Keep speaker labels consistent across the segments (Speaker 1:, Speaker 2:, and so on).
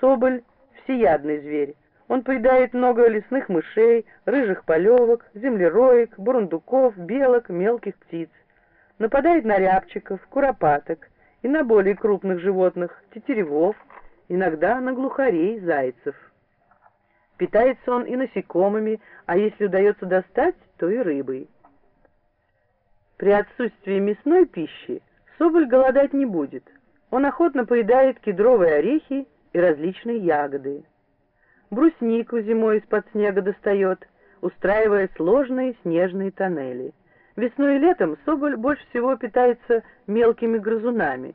Speaker 1: Соболь — всеядный зверь. Он поедает много лесных мышей, рыжих полевок, землероек, бурундуков, белок, мелких птиц. Нападает на рябчиков, куропаток и на более крупных животных, тетеревов, иногда на глухарей, зайцев. Питается он и насекомыми, а если удается достать, то и рыбой. При отсутствии мясной пищи соболь голодать не будет. Он охотно поедает кедровые орехи и различные ягоды. Бруснику зимой из-под снега достает, устраивая сложные снежные тоннели. Весной и летом соболь больше всего питается мелкими грызунами.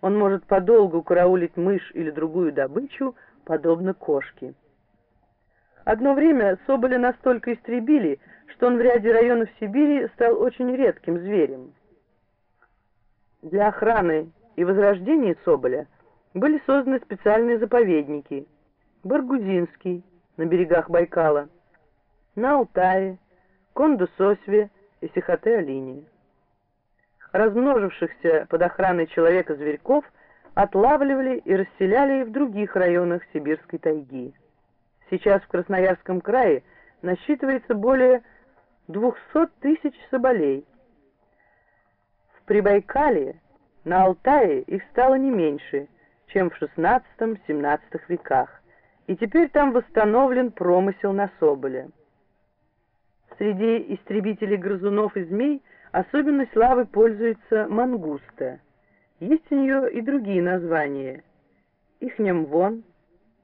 Speaker 1: Он может подолгу караулить мышь или другую добычу, подобно кошке. Одно время соболя настолько истребили, что он в ряде районов Сибири стал очень редким зверем. Для охраны и возрождения соболя были созданы специальные заповедники. Баргузинский на берегах Байкала, на Алтае, Кондусосве и Сихоте-Алине. Размножившихся под охраной человека зверьков отлавливали и расселяли в других районах сибирской тайги. Сейчас в Красноярском крае насчитывается более 200 тысяч соболей. В Прибайкале, на Алтае их стало не меньше, чем в XVI-XVII веках, и теперь там восстановлен промысел на соболя. Среди истребителей грызунов и змей особенной славой пользуется мангуста. Есть у нее и другие названия. Ихнемвон,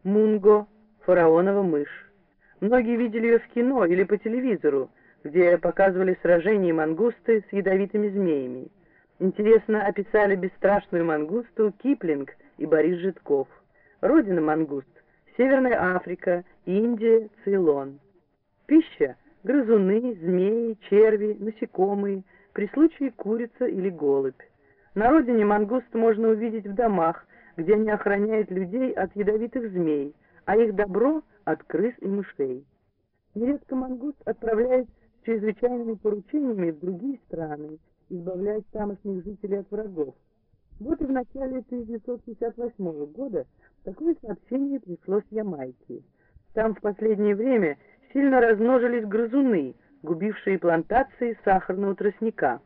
Speaker 1: мунго, фараонова мышь. Многие видели ее в кино или по телевизору, где показывали сражения мангусты с ядовитыми змеями. Интересно описали бесстрашную мангусту Киплинг и Борис Житков. Родина мангуст — Северная Африка, Индия, Цейлон. Пища — грызуны, змеи, черви, насекомые, при случае курица или голубь. На родине мангуст можно увидеть в домах, где они охраняют людей от ядовитых змей, а их добро — от крыс и мышей. Нередко мангуст отправляет с чрезвычайными поручениями в другие страны, избавлять тамошних жителей от врагов. Вот и в начале 1958 года такое сообщение пришло с Ямайки. Там в последнее время сильно размножились грызуны, губившие плантации сахарного тростника.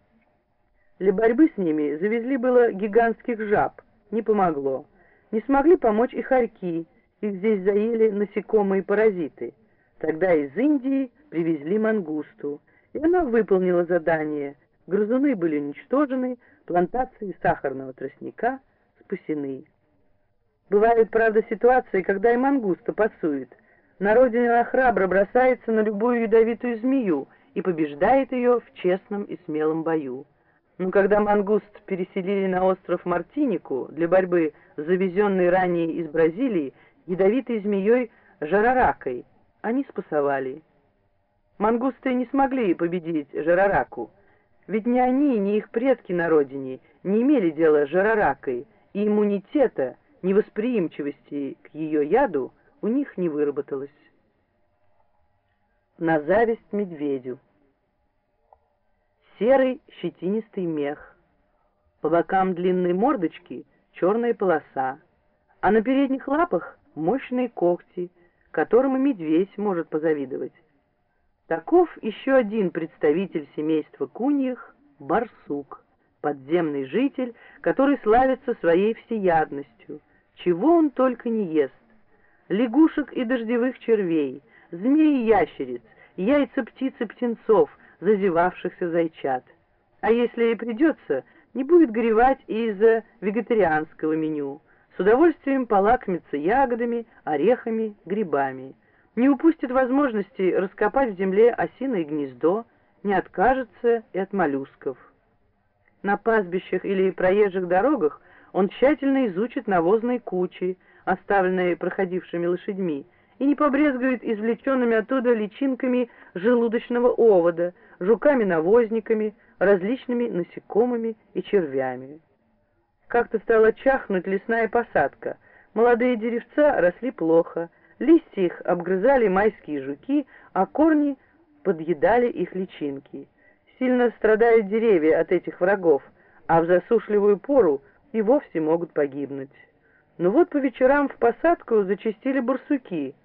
Speaker 1: Для борьбы с ними завезли было гигантских жаб, не помогло. Не смогли помочь и хорьки, их здесь заели насекомые-паразиты. Тогда из Индии привезли мангусту, и она выполнила задание. Грызуны были уничтожены, плантации сахарного тростника спасены. Бывают, правда, ситуации, когда и мангуста пасует. На родине она храбро бросается на любую ядовитую змею и побеждает ее в честном и смелом бою. Но когда мангуст переселили на остров Мартинику для борьбы с завезенной ранее из Бразилии ядовитой змеей жараракой, они спасовали. Мангусты не смогли победить жарараку, ведь ни они, ни их предки на родине не имели дела с жараракой, и иммунитета, невосприимчивости к ее яду у них не выработалось. На зависть медведю. Серый щетинистый мех. По бокам длинной мордочки черная полоса, а на передних лапах мощные когти, которым и медведь может позавидовать. Таков еще один представитель семейства куньих — барсук, подземный житель, который славится своей всеядностью. Чего он только не ест. Лягушек и дождевых червей, змей и ящериц, яйца птиц и птенцов, зазевавшихся зайчат. А если и придется, не будет горевать из-за вегетарианского меню. С удовольствием полакомится ягодами, орехами, грибами не упустит возможности раскопать в земле осиное гнездо, не откажется и от моллюсков. На пастбищах или проезжих дорогах он тщательно изучит навозные кучи, оставленные проходившими лошадьми, и не побрезгует извлеченными оттуда личинками желудочного овода, жуками-навозниками, различными насекомыми и червями. Как-то стала чахнуть лесная посадка, молодые деревца росли плохо, Листья их обгрызали майские жуки, а корни подъедали их личинки. Сильно страдают деревья от этих врагов, а в засушливую пору и вовсе могут погибнуть. Но вот по вечерам в посадку зачастили барсуки —